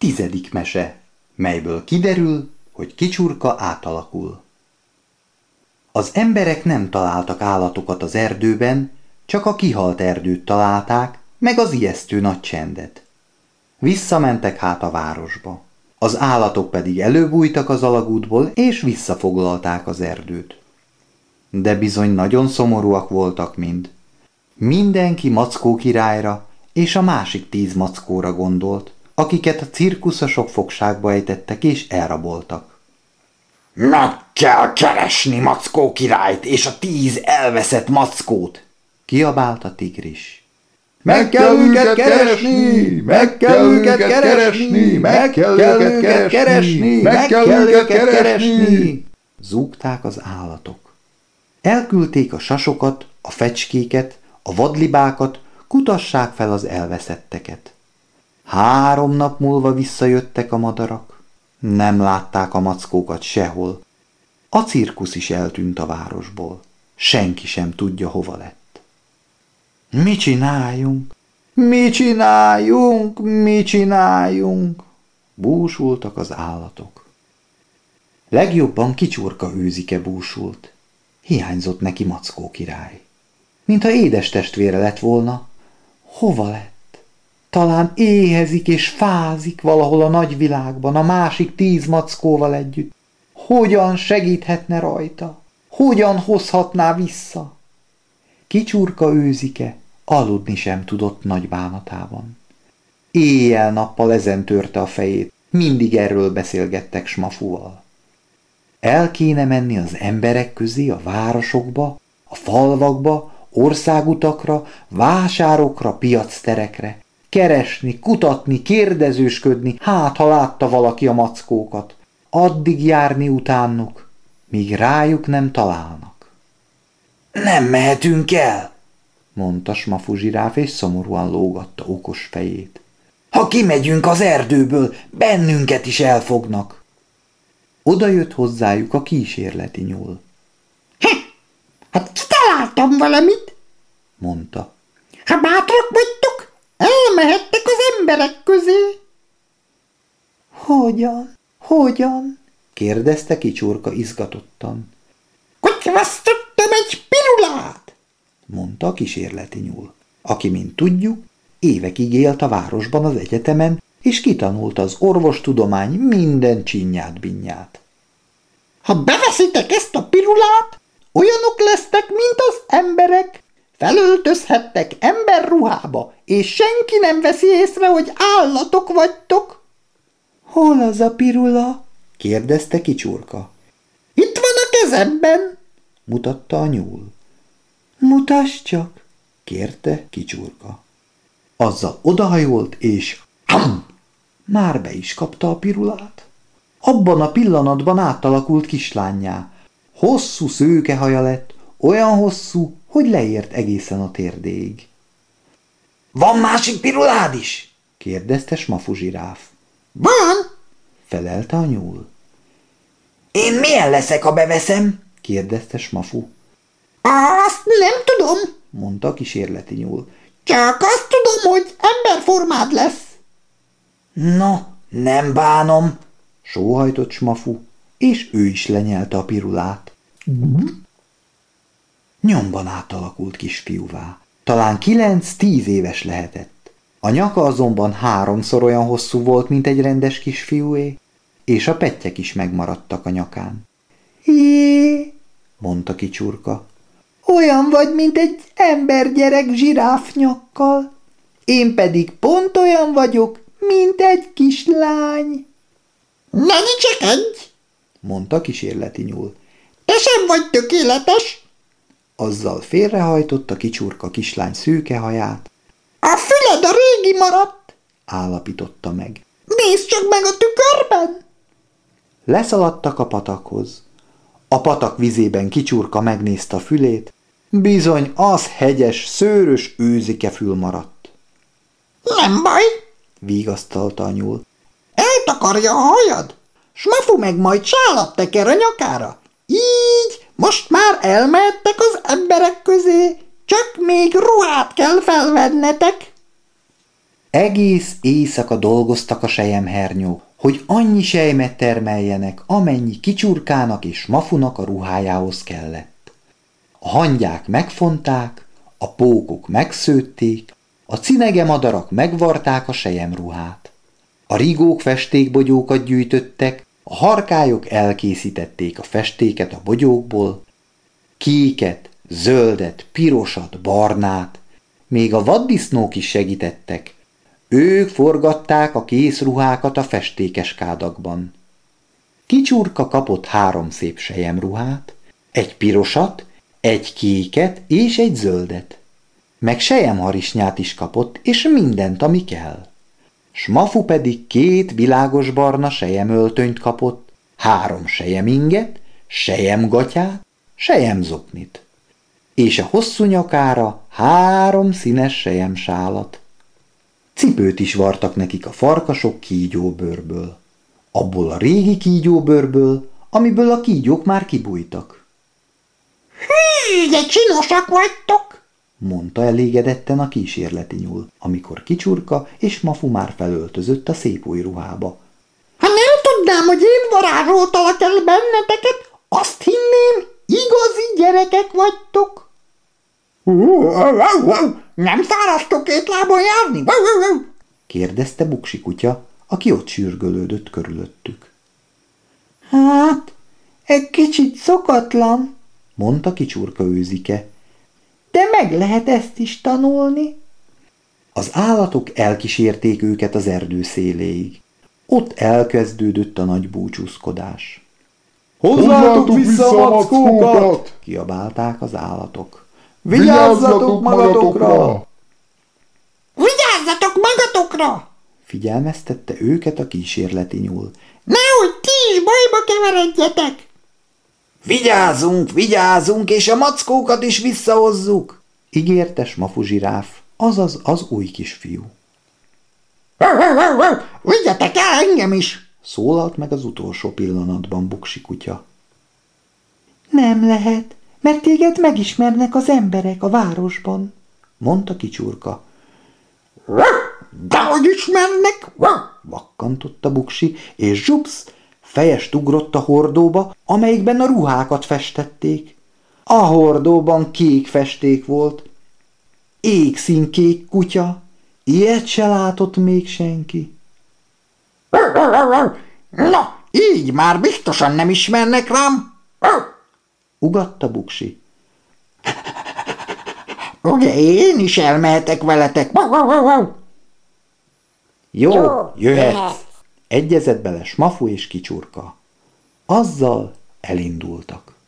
Tizedik mese, melyből kiderül, hogy kicsurka átalakul. Az emberek nem találtak állatokat az erdőben, csak a kihalt erdőt találták, meg az ijesztő nagy csendet. Visszamentek hát a városba. Az állatok pedig előbújtak az alagútból, és visszafoglalták az erdőt. De bizony nagyon szomorúak voltak mind. Mindenki Mackó királyra és a másik tíz mackóra gondolt, akiket a cirkuszosok fogságba ejtettek és elraboltak. Meg kell keresni Mackó királyt és a tíz elveszett mackót, kiabált a tigris. Meg kell őket keresni, meg kell őket keresni, meg kell őket keresni, meg kell őket keresni, zúgták az állatok. Elküldték a sasokat, a fecskéket, a vadlibákat, kutassák fel az elveszetteket. Három nap múlva visszajöttek a madarak. Nem látták a mackókat sehol. A cirkusz is eltűnt a városból. Senki sem tudja, hova lett. Mi csináljunk? Mi csináljunk? Mi csináljunk? Búsultak az állatok. Legjobban kicsurka őzike búsult. Hiányzott neki Mackó király. Mintha édes testvére lett volna, hova lett? Talán éhezik és fázik valahol a nagyvilágban, a másik tíz mackóval együtt. Hogyan segíthetne rajta? Hogyan hozhatná vissza? Kicsurka őzike aludni sem tudott nagy bánatában. Éjjel-nappal ezen törte a fejét, mindig erről beszélgettek Smafuval. El kéne menni az emberek közé, a városokba, a falvakba, országutakra, vásárokra, piacterekre, keresni, kutatni, kérdezősködni, hát ha látta valaki a mackókat, addig járni utánuk, míg rájuk nem találnak. Nem mehetünk el, mondta Smafu zsiráf, és szomorúan lógatta okos fejét. Ha kimegyünk az erdőből, bennünket is elfognak. Oda jött hozzájuk a kísérleti nyúl. Hát kitaláltam valamit, mondta. Ha bátrak vagytok, Elmehettek az emberek közé. Hogyan? Hogyan? kérdezte kicsurka izgatottan. Kutyvasztottam egy pirulát, mondta a kísérleti nyúl, aki, mint tudjuk, évekig élt a városban az egyetemen, és kitanulta az orvostudomány minden csinyát binyát. Ha beveszitek ezt a pirulát, olyanok lesztek, mint az emberek, Felöltözhettek emberruhába, és senki nem veszi észre, hogy állatok vagytok. Hol az a pirula? kérdezte kicsurka. Itt van a kezemben, mutatta a nyúl. Mutass csak, kérte kicsurka. Azzal odahajolt, és ham, már be is kapta a pirulát. Abban a pillanatban átalakult kislányá. Hosszú szőkehaja lett, olyan hosszú, hogy leért egészen a térdéig. Van másik pirulád is? kérdezte Smafu zsiráf. Van, felelte a nyúl. Én milyen leszek, ha beveszem? kérdezte Smafu. Azt nem tudom, mondta a kísérleti nyúl. Csak azt tudom, hogy emberformád lesz. No, nem bánom, sóhajtott Smafu, és ő is lenyelte a pirulát. Nyomban átalakult kisfiúvá. Talán kilenc-tíz éves lehetett. A nyaka azonban háromszor olyan hosszú volt, mint egy rendes kisfiúé, és a pettyek is megmaradtak a nyakán. Jé, mondta kicsurka. Olyan vagy, mint egy embergyerek zsiráfnyakkal. Én pedig pont olyan vagyok, mint egy kislány. Mennyi csak egy, mondta kísérleti nyúl. Te sem vagy tökéletes, azzal félrehajtotta kicsurka kislány szőke haját. A füled a régi maradt, állapította meg. Nézd csak meg a tükörben! Leszaladtak a patakhoz. A patak vizében kicsurka megnézte a fülét, bizony az hegyes, szőrös őzike fül maradt. Nem baj, vigasztalta a nyúl. Eltakarja a hajad, Smafu meg majd sálat teker a nyakára. Most már elmehettek az emberek közé, csak még ruhát kell felvennetek. Egész éjszaka dolgoztak a sejemhernyók, hogy annyi sejmet termeljenek, amennyi kicsurkának és mafunak a ruhájához kellett. A hangyák megfonták, a pókok megszőtték, a cinege madarak megvarták a sejemruhát. A rigók festékbogyókat gyűjtöttek, a harkályok elkészítették a festéket a bogyókból, kéket, zöldet, pirosat, barnát, még a vaddisznók is segítettek. Ők forgatták a kész ruhákat a festékes kádakban. Kicsurka kapott három szép sejemruhát, egy pirosat, egy kéket és egy zöldet. Meg sejemharisnyát is kapott, és mindent, ami kell. Smafu pedig két világos barna sejemöltönyt kapott, három sejeminget, sejemgatyát, sejemzoknit, és a hosszú nyakára három színes sejemsálat. Cipőt is vartak nekik a farkasok kígyóbőrből. Abból a régi kígyóbőrből, amiből a kígyók már kibújtak. Hű, de csinosak vagytok! Mondta elégedetten a kísérleti nyúl, amikor kicsurka és mafu már felöltözött a szép új ruhába. Ha nem tudnám, hogy én varázsoltalak el benneteket, azt hinném, igazi gyerekek vagytok. Nem szárasztok két lábon járni? kérdezte Buksi kutya, aki ott sürgölődött körülöttük. Hát, egy kicsit szokatlan, mondta kicsurka őzike. De meg lehet ezt is tanulni. Az állatok elkísérték őket az erdő széléig. Ott elkezdődött a nagy búcsúzkodás. Hozzátok vissza a mackókat! kiabálták az állatok. Vigyázzatok magatokra! Vigyázzatok magatokra! figyelmeztette őket a kísérleti nyúl. Nehogy ti is bajba keveredjetek! Vigyázunk, vigyázunk, és a mackókat is visszahozzuk! ígérte Smafu zsiráf, azaz az új kisfiú. Vigyetek el engem is! Szólalt meg az utolsó pillanatban Buksi kutya. Nem lehet, mert téged megismernek az emberek a városban, mondta kicsurka. Dehogy ismernek! Vakkantotta Buksi, és zsupsz, fejest ugrott a hordóba, amelyikben a ruhákat festették. A hordóban kék festék volt. Égszínkék kutya, ilyet se látott még senki. Na, így már biztosan nem ismernek rám. Ugatta Buksi. Ugye én is elmehetek veletek. Jó, jöhetsz. Egyezett bele Smafu és Kicsurka. Azzal elindultak.